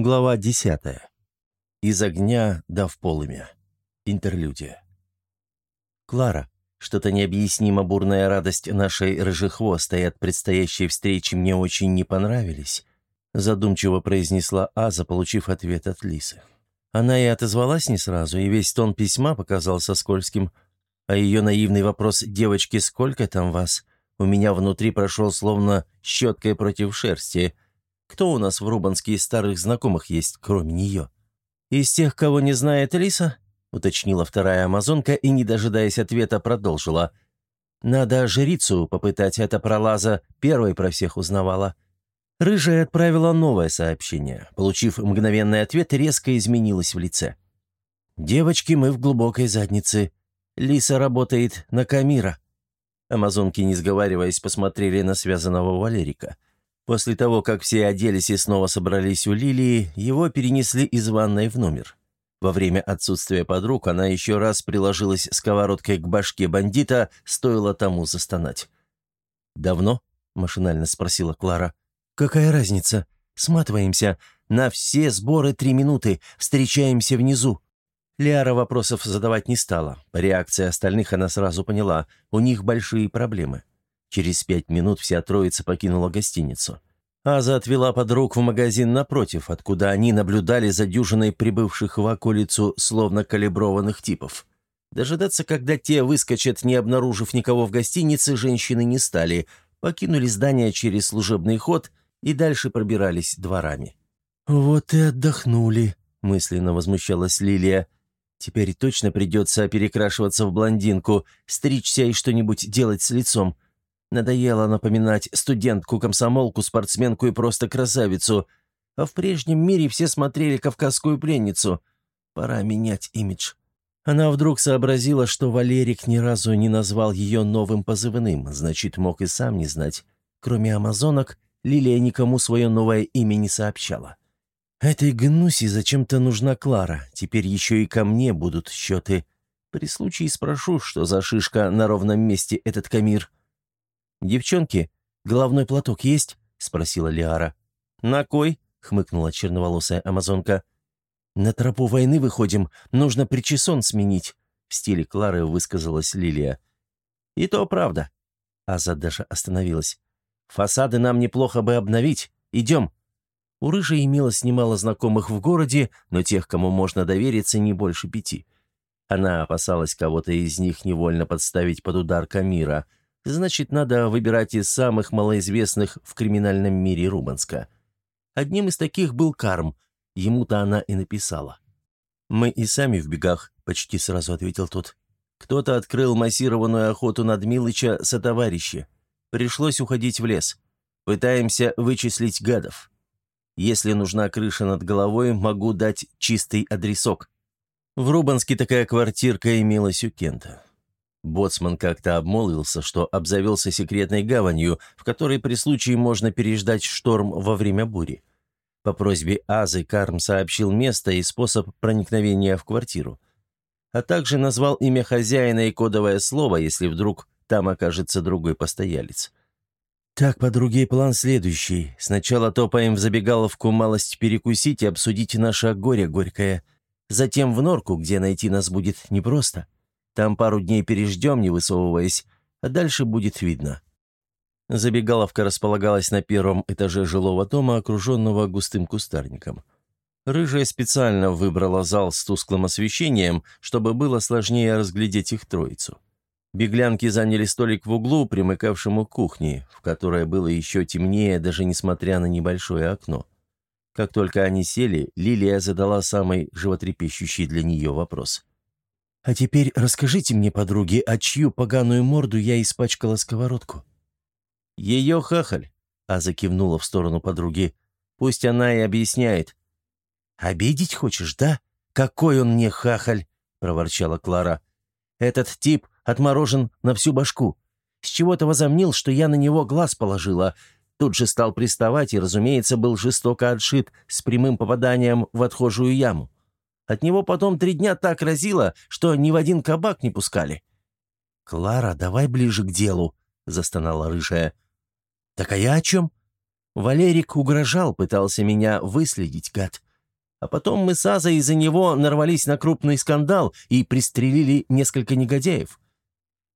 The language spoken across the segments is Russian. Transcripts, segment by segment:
Глава 10. Из огня до в полымя. Интерлюдия. Клара, что-то необъяснимо бурная радость нашей рыжехвостой от предстоящей встречи мне очень не понравились, задумчиво произнесла Аза, получив ответ от Лисы. Она и отозвалась не сразу, и весь тон письма показался скользким, а ее наивный вопрос «девочки, сколько там вас?» у меня внутри прошел словно щеткой против шерсти – кто у нас в Рубанске из старых знакомых есть, кроме нее?» «Из тех, кого не знает Лиса?» — уточнила вторая амазонка и, не дожидаясь ответа, продолжила. «Надо жрицу попытать, эта пролаза первой про всех узнавала». Рыжая отправила новое сообщение. Получив мгновенный ответ, резко изменилась в лице. «Девочки, мы в глубокой заднице. Лиса работает на Камира». Амазонки, не сговариваясь, посмотрели на связанного Валерика. После того, как все оделись и снова собрались у Лилии, его перенесли из ванной в номер. Во время отсутствия подруг она еще раз приложилась сковородкой к башке бандита, стоило тому застонать. «Давно?» — машинально спросила Клара. «Какая разница? Сматываемся. На все сборы три минуты. Встречаемся внизу». Лиара вопросов задавать не стала. По реакции остальных она сразу поняла, у них большие проблемы. Через пять минут вся троица покинула гостиницу. Аза отвела подруг в магазин напротив, откуда они наблюдали за дюжиной прибывших в околицу словно калиброванных типов. Дожидаться, когда те выскочат, не обнаружив никого в гостинице, женщины не стали, покинули здание через служебный ход и дальше пробирались дворами. «Вот и отдохнули», — мысленно возмущалась Лилия. «Теперь точно придется перекрашиваться в блондинку, стричься и что-нибудь делать с лицом. Надоело напоминать студентку-комсомолку, спортсменку и просто красавицу. А в прежнем мире все смотрели «Кавказскую пленницу». Пора менять имидж. Она вдруг сообразила, что Валерик ни разу не назвал ее новым позывным, значит, мог и сам не знать. Кроме амазонок, Лилия никому свое новое имя не сообщала. «Этой гнуси зачем-то нужна Клара, теперь еще и ко мне будут счеты. При случае спрошу, что за шишка на ровном месте этот Камир». «Девчонки, головной платок есть?» — спросила Лиара. «На кой?» — хмыкнула черноволосая амазонка. «На тропу войны выходим, нужно причесон сменить», — в стиле Клары высказалась Лилия. «И то правда». Аза даже остановилась. «Фасады нам неплохо бы обновить. Идем». У Рыжей имелось немало знакомых в городе, но тех, кому можно довериться, не больше пяти. Она опасалась кого-то из них невольно подставить под удар Камира — Значит, надо выбирать из самых малоизвестных в криминальном мире Рубанска. Одним из таких был Карм. Ему-то она и написала. «Мы и сами в бегах», — почти сразу ответил тот. «Кто-то открыл массированную охоту над Милыча со товарищи. Пришлось уходить в лес. Пытаемся вычислить гадов. Если нужна крыша над головой, могу дать чистый адресок». В Рубанске такая квартирка имелась у Кента. Боцман как-то обмолвился, что обзавелся секретной гаванью, в которой при случае можно переждать шторм во время бури. По просьбе Азы Карм сообщил место и способ проникновения в квартиру. А также назвал имя хозяина и кодовое слово, если вдруг там окажется другой постоялец. «Так, подруги, план следующий. Сначала топаем в забегаловку малость перекусить и обсудить наше горе горькое. Затем в норку, где найти нас будет непросто». Там пару дней переждем, не высовываясь, а дальше будет видно». Забегаловка располагалась на первом этаже жилого дома, окруженного густым кустарником. Рыжая специально выбрала зал с тусклым освещением, чтобы было сложнее разглядеть их троицу. Беглянки заняли столик в углу, примыкавшему к кухне, в которой было еще темнее, даже несмотря на небольшое окно. Как только они сели, Лилия задала самый животрепещущий для нее вопрос. А теперь расскажите мне, подруги, а чью поганую морду я испачкала сковородку?» «Ее хахаль», — а закивнула в сторону подруги. «Пусть она и объясняет». «Обидеть хочешь, да? Какой он мне хахаль!» — проворчала Клара. «Этот тип отморожен на всю башку. С чего-то возомнил, что я на него глаз положила. Тут же стал приставать и, разумеется, был жестоко отшит с прямым попаданием в отхожую яму. От него потом три дня так разило, что ни в один кабак не пускали». «Клара, давай ближе к делу», — застонала рыжая. «Так а я о чем?» Валерик угрожал, пытался меня выследить, гад. А потом мы с Азой из-за него нарвались на крупный скандал и пристрелили несколько негодяев.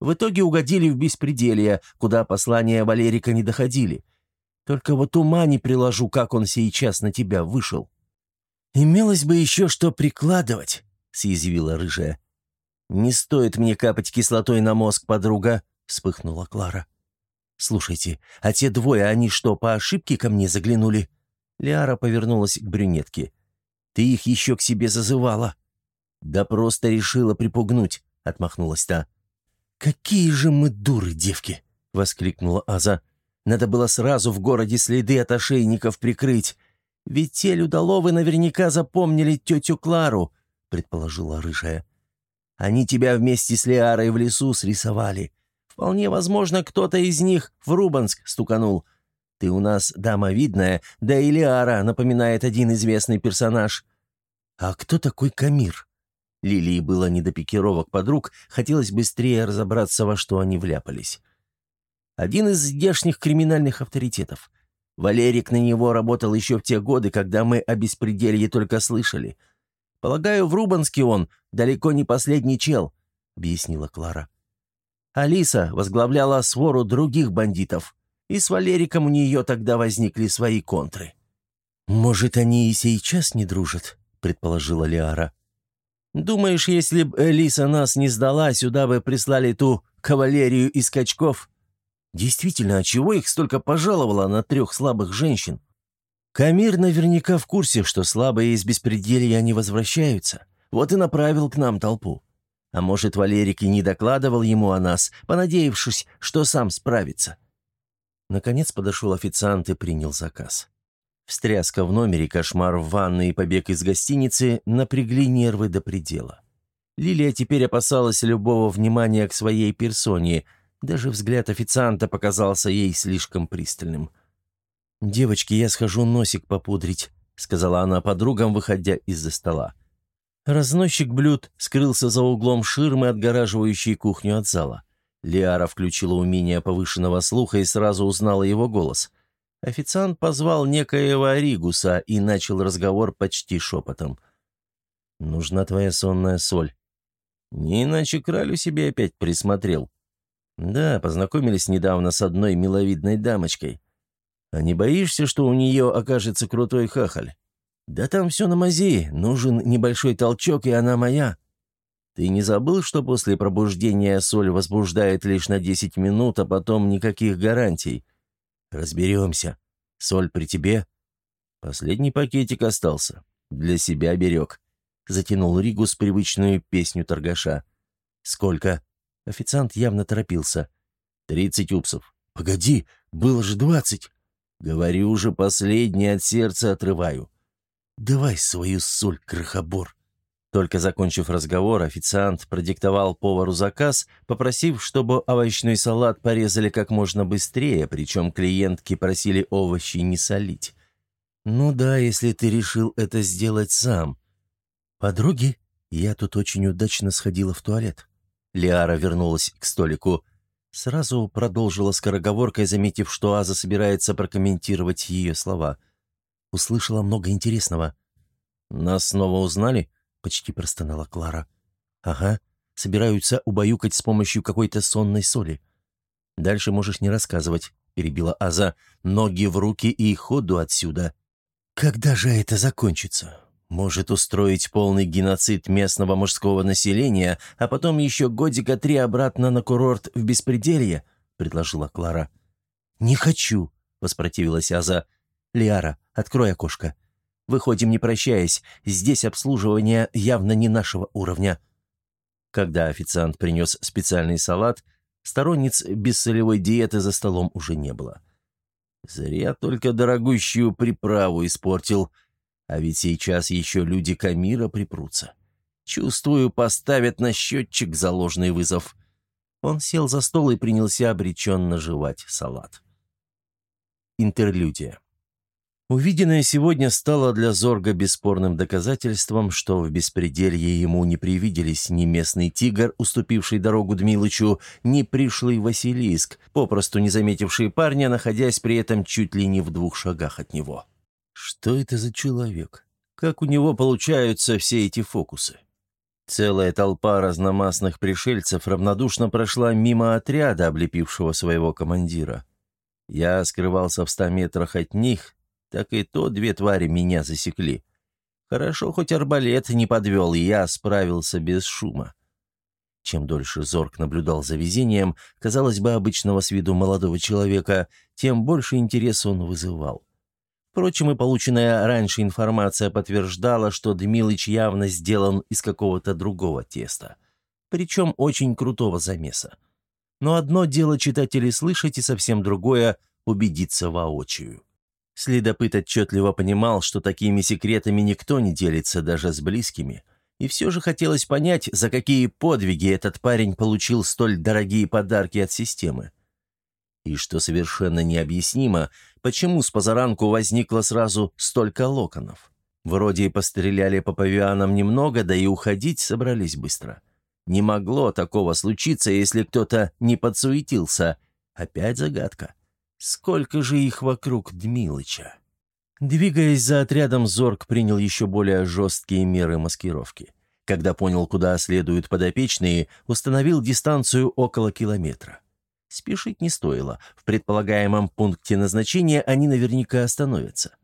В итоге угодили в беспределье, куда послания Валерика не доходили. Только вот ума не приложу, как он сейчас на тебя вышел». «Имелось бы еще что прикладывать», — съязвила рыжая. «Не стоит мне капать кислотой на мозг, подруга», — вспыхнула Клара. «Слушайте, а те двое, они что, по ошибке ко мне заглянули?» Лиара повернулась к брюнетке. «Ты их еще к себе зазывала». «Да просто решила припугнуть», — отмахнулась та. «Какие же мы дуры, девки!» — воскликнула Аза. «Надо было сразу в городе следы от ошейников прикрыть. Ведь те людоловы наверняка запомнили тетю Клару», — предположила Рыжая. «Они тебя вместе с Лиарой в лесу срисовали. Вполне возможно, кто-то из них в Рубанск стуканул. Ты у нас дама видная, да и Лиара напоминает один известный персонаж». «А кто такой Камир?» Лилии было не до пикировок подруг, хотелось быстрее разобраться, во что они вляпались. Один из здешних криминальных авторитетов. Валерик на него работал еще в те годы, когда мы о беспределье только слышали. Полагаю, в Рубанске он далеко не последний чел», — объяснила Клара. Алиса возглавляла свору других бандитов, и с Валериком у нее тогда возникли свои контры. «Может, они и сейчас не дружат?» — предположила Лиара. «Думаешь, если б Элиса нас не сдала, сюда бы прислали ту кавалерию из качков?» Действительно, а чего их столько пожаловало на трех слабых женщин? Камир наверняка в курсе, что слабые из беспределья не возвращаются. Вот и направил к нам толпу. А может, Валерик и не докладывал ему о нас, понадеявшись, что сам справится. Наконец подошел официант и принял заказ. Встряска в номере, кошмар в ванной и побег из гостиницы напрягли нервы до предела. Лилия теперь опасалась любого внимания к своей персоне – даже взгляд официанта показался ей слишком пристальным. «Девочки, я схожу носик попудрить», — сказала она подругам, выходя из-за стола. Разносчик блюд скрылся за углом ширмы, отгораживающей кухню от зала. Лиара включила умение повышенного слуха и сразу узнала его голос. Официант позвал некоего Ригуса и начал разговор почти шепотом. «Нужна твоя сонная соль». Не иначе кралю себе опять присмотрел. «Да, познакомились недавно с одной миловидной дамочкой. А не боишься, что у нее окажется крутой хахаль? Да там все на мази, нужен небольшой толчок, и она моя. Ты не забыл, что после пробуждения соль возбуждает лишь на 10 минут, а потом никаких гарантий? Разберемся. Соль при тебе?» Последний пакетик остался. Для себя берег. Затянул Ригус привычную песню торгаша. «Сколько?» Официант явно торопился. «Тридцать упсов». «Погоди, было же двадцать». «Говорю уже, последний от сердца отрываю». «Давай свою соль, крохобор». Только закончив разговор, официант продиктовал повару заказ, попросив, чтобы овощной салат порезали как можно быстрее, причем клиентки просили овощи не солить. «Ну да, если ты решил это сделать сам». «Подруги, я тут очень удачно сходила в туалет. Лиара вернулась к столику. Сразу продолжила скороговоркой, заметив, что Аза собирается прокомментировать ее слова. Услышала много интересного. «Нас снова узнали?» — почти простонала Клара. «Ага. Собираются убаюкать с помощью какой-то сонной соли». «Дальше можешь не рассказывать», — перебила Аза. «Ноги в руки и ходу отсюда». «Когда же это закончится? Может устроить полный геноцид местного мужского населения, а потом еще годика три обратно на курорт в беспределье?» — предложила Клара. «Не хочу», — воспротивилась Аза. «Лиара, открой окошко. Выходим, не прощаясь. Здесь обслуживание явно не нашего уровня». Когда официант принес специальный салат, сторонниц бессолевой диеты за столом уже не было. «Зря только дорогущую приправу испортил», а ведь сейчас еще люди Камира припрутся. Чувствую, поставят на счетчик за ложный вызов. Он сел за стол и принялся обреченно жевать салат. Интерлюдия. Увиденное сегодня стало для Зорга бесспорным доказательством, что в беспределье ему не привиделись ни местный тигр, уступивший дорогу Дмилычу, ни пришлый Василиск, попросту не заметивший парня, находясь при этом чуть ли не в двух шагах от него. Что это за человек? Как у него получаются все эти фокусы? Целая толпа разномастных пришельцев равнодушно прошла мимо отряда, облепившего своего командира. Я скрывался в ста метрах от них, так и то две твари меня засекли. Хорошо, хоть арбалет не подвел, и я справился без шума. Чем дольше Зорг наблюдал за везением, казалось бы, обычного с виду молодого человека, тем больше интереса он вызывал. Впрочем, и полученная раньше информация подтверждала, что Дмилыч явно сделан из какого-то другого теста. Причем очень крутого замеса. Но одно дело читатели слышать, и совсем другое — убедиться воочию. Следопыт отчетливо понимал, что такими секретами никто не делится даже с близкими — и все же хотелось понять, за какие подвиги этот парень получил столь дорогие подарки от системы. И что совершенно необъяснимо, почему с позаранку возникло сразу столько локонов. Вроде и постреляли по павианам немного, да и уходить собрались быстро. Не могло такого случиться, если кто-то не подсуетился. Опять загадка. Сколько же их вокруг Дмилыча? Двигаясь за отрядом, Зорг принял еще более жесткие меры маскировки. Когда понял, куда следуют подопечные, установил дистанцию около километра. Спешить не стоило. В предполагаемом пункте назначения они наверняка остановятся.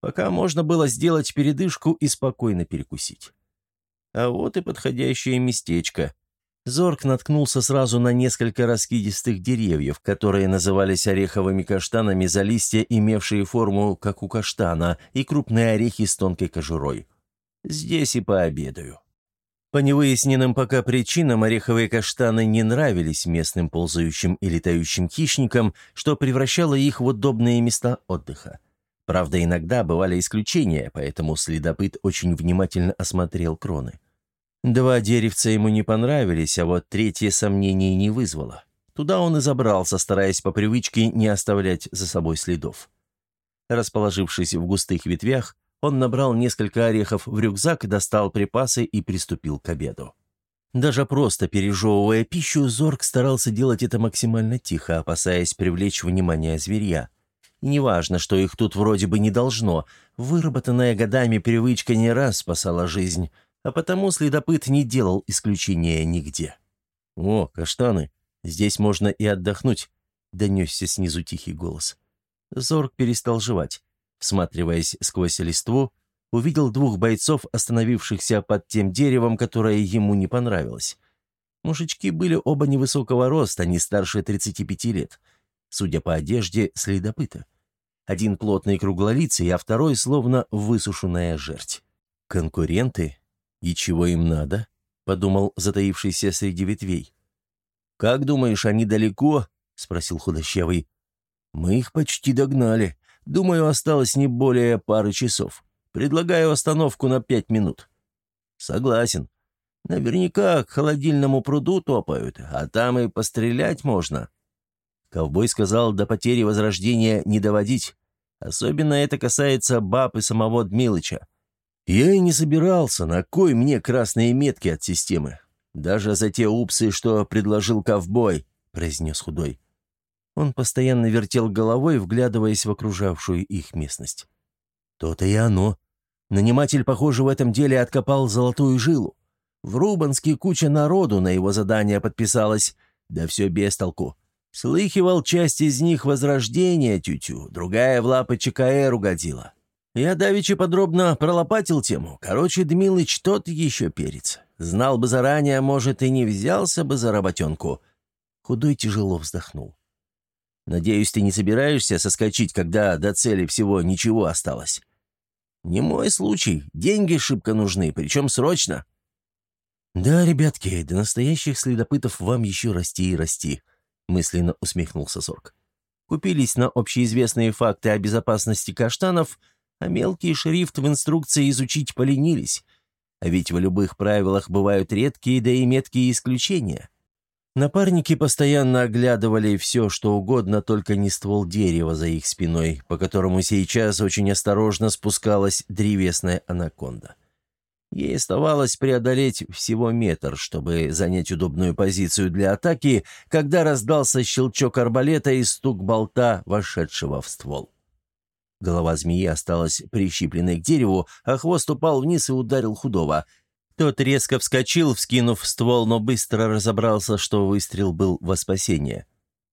Пока можно было сделать передышку и спокойно перекусить. А вот и подходящее местечко. Зорг наткнулся сразу на несколько раскидистых деревьев, которые назывались ореховыми каштанами за листья, имевшие форму, как у каштана, и крупные орехи с тонкой кожурой. Здесь и пообедаю. По невыясненным пока причинам ореховые каштаны не нравились местным ползающим и летающим хищникам, что превращало их в удобные места отдыха. Правда, иногда бывали исключения, поэтому следопыт очень внимательно осмотрел кроны. Два деревца ему не понравились, а вот третье сомнений не вызвало. Туда он и забрался, стараясь по привычке не оставлять за собой следов. Расположившись в густых ветвях, он набрал несколько орехов в рюкзак, достал припасы и приступил к обеду. Даже просто пережевывая пищу, Зорг старался делать это максимально тихо, опасаясь привлечь внимание зверья. Неважно, что их тут вроде бы не должно, выработанная годами привычка не раз спасала жизнь – а потому следопыт не делал исключения нигде. «О, каштаны! Здесь можно и отдохнуть!» — донесся снизу тихий голос. Зорг перестал жевать. Всматриваясь сквозь листву, увидел двух бойцов, остановившихся под тем деревом, которое ему не понравилось. Мужички были оба невысокого роста, не старше 35 лет. Судя по одежде, следопыта. Один плотный круглолицый, а второй словно высушенная жерть. Конкуренты «И чего им надо?» — подумал затаившийся среди ветвей. «Как думаешь, они далеко?» — спросил худощавый. «Мы их почти догнали. Думаю, осталось не более пары часов. Предлагаю остановку на пять минут». «Согласен. Наверняка к холодильному пруду топают, а там и пострелять можно». Ковбой сказал, до потери возрождения не доводить. Особенно это касается баб и самого Дмилыча. Я и не собирался, на кой мне красные метки от системы. Даже за те упсы, что предложил ковбой, произнес худой. Он постоянно вертел головой, вглядываясь в окружавшую их местность. То-то и оно. Наниматель, похоже, в этом деле откопал золотую жилу. В Рубанске куча народу на его задание подписалась, да все без толку. Слыхивал, часть из них возрождения тютю, другая в лапы ЧКР угодила. Я давеча подробно пролопатил тему. Короче, Дмилыч тот еще перец. Знал бы заранее, может, и не взялся бы за работенку. Худой тяжело вздохнул. Надеюсь, ты не собираешься соскочить, когда до цели всего ничего осталось. Не мой случай. Деньги шибко нужны, причем срочно. Да, ребятки, до настоящих следопытов вам еще расти и расти, мысленно усмехнулся Сорг. Купились на общеизвестные факты о безопасности каштанов — а мелкий шрифт в инструкции изучить поленились. А ведь в любых правилах бывают редкие, да и меткие исключения. Напарники постоянно оглядывали все, что угодно, только не ствол дерева за их спиной, по которому сейчас очень осторожно спускалась древесная анаконда. Ей оставалось преодолеть всего метр, чтобы занять удобную позицию для атаки, когда раздался щелчок арбалета и стук болта, вошедшего в ствол. Голова змеи осталась прищипленной к дереву, а хвост упал вниз и ударил худого. Тот резко вскочил, вскинув ствол, но быстро разобрался, что выстрел был во спасение.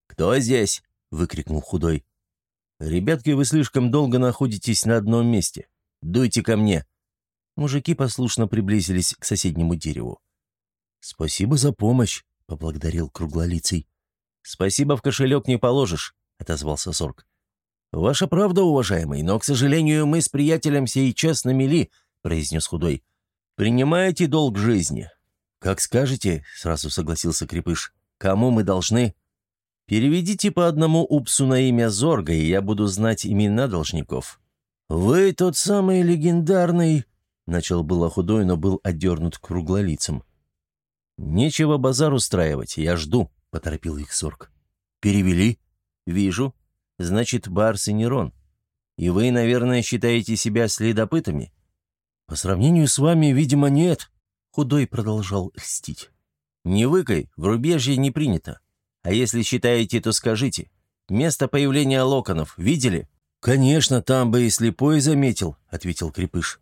«Кто здесь?» — выкрикнул худой. «Ребятки, вы слишком долго находитесь на одном месте. Дуйте ко мне!» Мужики послушно приблизились к соседнему дереву. «Спасибо за помощь», — поблагодарил круглолицый. «Спасибо в кошелек не положишь», — отозвался Сорг. «Ваша правда, уважаемый, но, к сожалению, мы с приятелем сейчас на мели», — произнес худой. «Принимаете долг жизни?» «Как скажете», — сразу согласился Крепыш. «Кому мы должны?» «Переведите по одному упсу на имя Зорга, и я буду знать имена должников». «Вы тот самый легендарный...» Начал было худой, но был отдернут круглолицем. «Нечего базар устраивать, я жду», — поторопил их Сорг. «Перевели?» «Вижу. Значит, Барс и Нерон. И вы, наверное, считаете себя следопытами?» «По сравнению с вами, видимо, нет», — худой продолжал льстить. «Не выкай, в рубежье не принято. А если считаете, то скажите. Место появления локонов видели?» «Конечно, там бы и слепой заметил», — ответил Крепыш.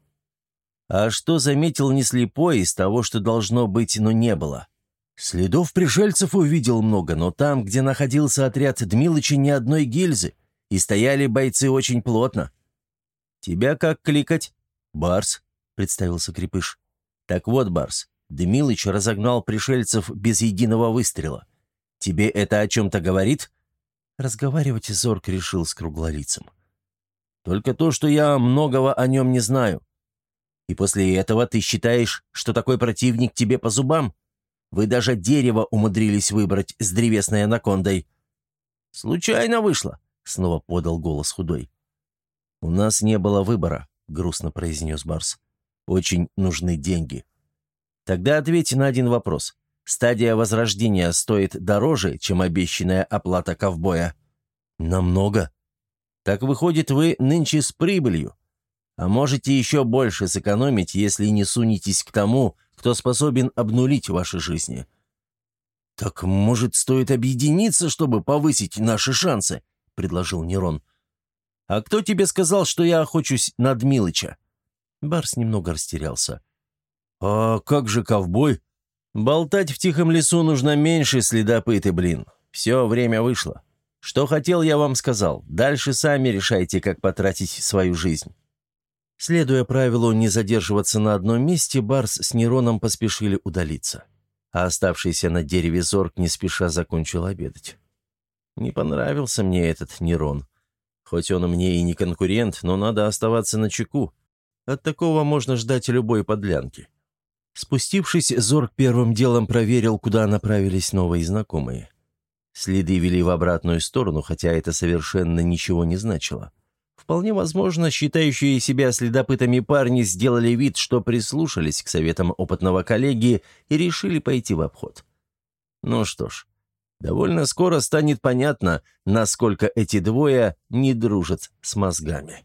А что заметил не слепой из того, что должно быть, но не было? Следов пришельцев увидел много, но там, где находился отряд Дмилыча, ни одной гильзы, и стояли бойцы очень плотно. «Тебя как кликать?» «Барс», — представился Крепыш. «Так вот, Барс, Дмилыч разогнал пришельцев без единого выстрела. Тебе это о чем-то говорит?» Разговаривать Зорк решил с круглолицем. «Только то, что я многого о нем не знаю. И после этого ты считаешь, что такой противник тебе по зубам? Вы даже дерево умудрились выбрать с древесной анакондой». «Случайно вышло», — снова подал голос худой. «У нас не было выбора», — грустно произнес Барс. «Очень нужны деньги». «Тогда ответьте на один вопрос. Стадия возрождения стоит дороже, чем обещанная оплата ковбоя?» «Намного». «Так выходит, вы нынче с прибылью. А можете еще больше сэкономить, если не сунетесь к тому, кто способен обнулить ваши жизни. «Так, может, стоит объединиться, чтобы повысить наши шансы?» — предложил Нерон. «А кто тебе сказал, что я охочусь над Милыча?» Барс немного растерялся. «А как же ковбой?» «Болтать в тихом лесу нужно меньше, следопыты, блин. Все, время вышло. Что хотел, я вам сказал. Дальше сами решайте, как потратить свою жизнь». Следуя правилу не задерживаться на одном месте, Барс с Нероном поспешили удалиться. А оставшийся на дереве Зорг не спеша закончил обедать. Не понравился мне этот Нерон. Хоть он мне и не конкурент, но надо оставаться на чеку. От такого можно ждать любой подлянки. Спустившись, Зорг первым делом проверил, куда направились новые знакомые. Следы вели в обратную сторону, хотя это совершенно ничего не значило. Вполне возможно, считающие себя следопытами парни сделали вид, что прислушались к советам опытного коллеги и решили пойти в обход. Ну что ж, довольно скоро станет понятно, насколько эти двое не дружат с мозгами.